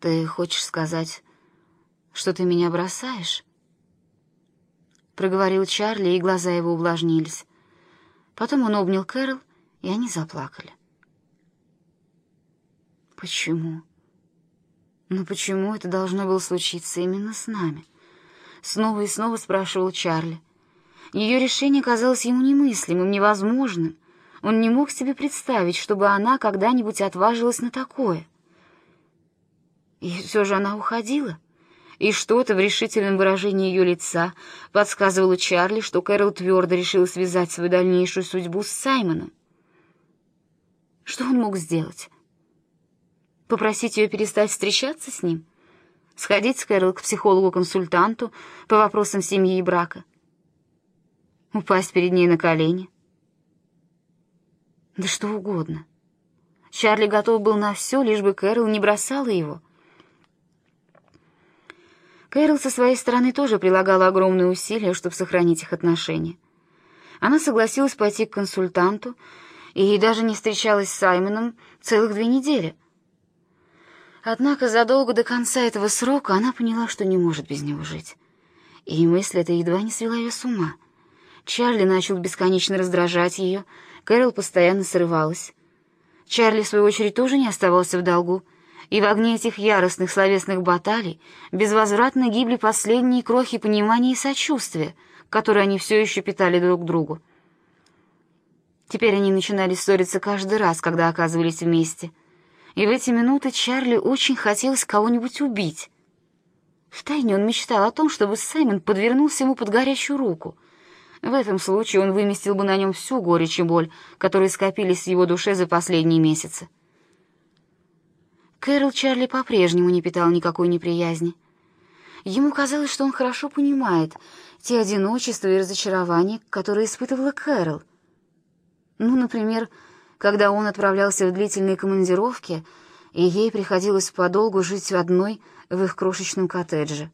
Ты хочешь сказать, что ты меня бросаешь? Проговорил Чарли, и глаза его увлажнились. Потом он обнял Кэрол, и они заплакали. Почему? Ну почему это должно было случиться именно с нами? Снова и снова спрашивал Чарли. Ее решение казалось ему немыслимым, невозможным. Он не мог себе представить, чтобы она когда-нибудь отважилась на такое. И все же она уходила. И что-то в решительном выражении ее лица подсказывало Чарли, что Кэрол твердо решила связать свою дальнейшую судьбу с Саймоном. Что он мог сделать? Попросить ее перестать встречаться с ним? Сходить с Кэрол к психологу-консультанту по вопросам семьи и брака? Упасть перед ней на колени? Да что угодно. Чарли готов был на все, лишь бы Кэрол не бросала его — Кэрол со своей стороны тоже прилагала огромные усилия, чтобы сохранить их отношения. Она согласилась пойти к консультанту и даже не встречалась с Саймоном целых две недели. Однако задолго до конца этого срока она поняла, что не может без него жить. И мысль эта едва не свела ее с ума. Чарли начал бесконечно раздражать ее, Кэрол постоянно срывалась. Чарли, в свою очередь, тоже не оставался в долгу — и в огне этих яростных словесных баталий безвозвратно гибли последние крохи понимания и сочувствия, которые они все еще питали друг другу. Теперь они начинали ссориться каждый раз, когда оказывались вместе. И в эти минуты Чарли очень хотелось кого-нибудь убить. Втайне он мечтал о том, чтобы Саймон подвернулся ему под горячую руку. В этом случае он выместил бы на нем всю горечь и боль, которые скопились в его душе за последние месяцы. Кэрол Чарли по-прежнему не питал никакой неприязни. Ему казалось, что он хорошо понимает те одиночества и разочарования, которые испытывала Кэрол. Ну, например, когда он отправлялся в длительные командировки, и ей приходилось подолгу жить одной в их крошечном коттедже.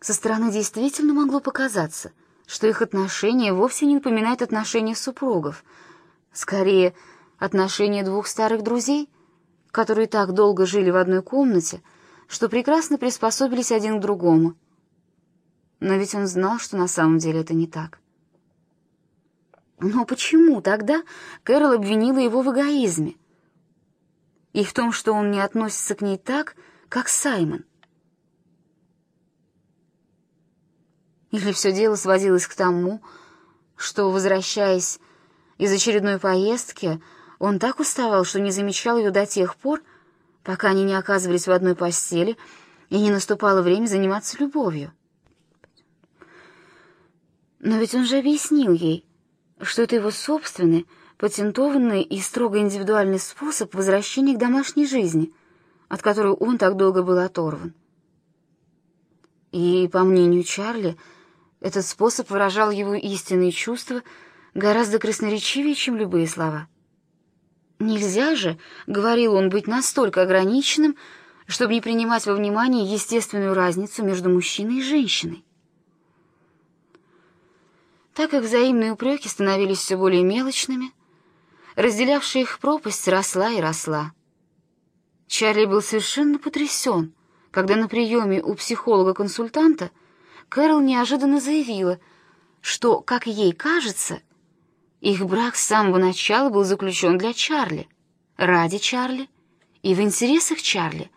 Со стороны действительно могло показаться, что их отношения вовсе не напоминают отношения супругов, скорее, отношения двух старых друзей — которые так долго жили в одной комнате, что прекрасно приспособились один к другому. Но ведь он знал, что на самом деле это не так. Но почему тогда Кэрол обвинила его в эгоизме? И в том, что он не относится к ней так, как Саймон? Или все дело сводилось к тому, что, возвращаясь из очередной поездки, он так уставал, что не замечал ее до тех пор, пока они не оказывались в одной постели и не наступало время заниматься любовью. Но ведь он же объяснил ей, что это его собственный, патентованный и строго индивидуальный способ возвращения к домашней жизни, от которой он так долго был оторван. И, по мнению Чарли, этот способ выражал его истинные чувства гораздо красноречивее, чем любые слова. Нельзя же, — говорил он, — быть настолько ограниченным, чтобы не принимать во внимание естественную разницу между мужчиной и женщиной. Так как взаимные упреки становились все более мелочными, разделявшая их пропасть росла и росла. Чарли был совершенно потрясен, когда на приеме у психолога-консультанта Кэрол неожиданно заявила, что, как ей кажется, их брак с самого начала был заключен для Чарли, ради Чарли и в интересах Чарли,